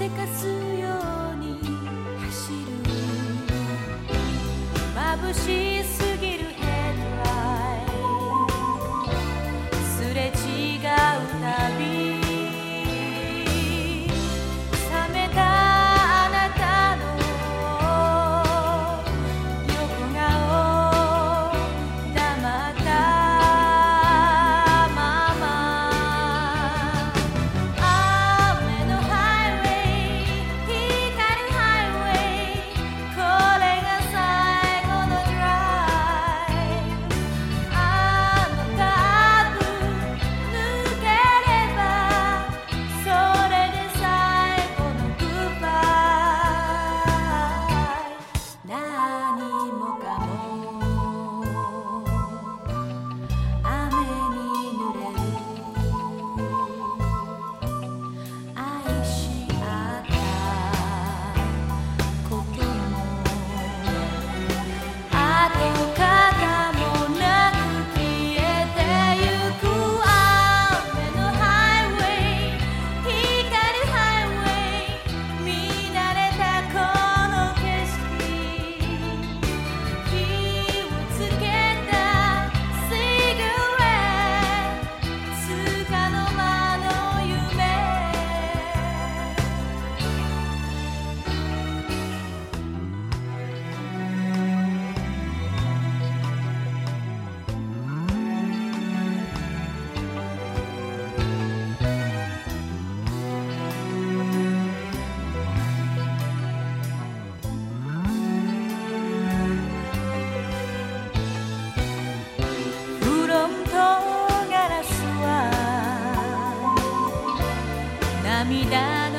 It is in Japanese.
せかすように走る。眩しさ涙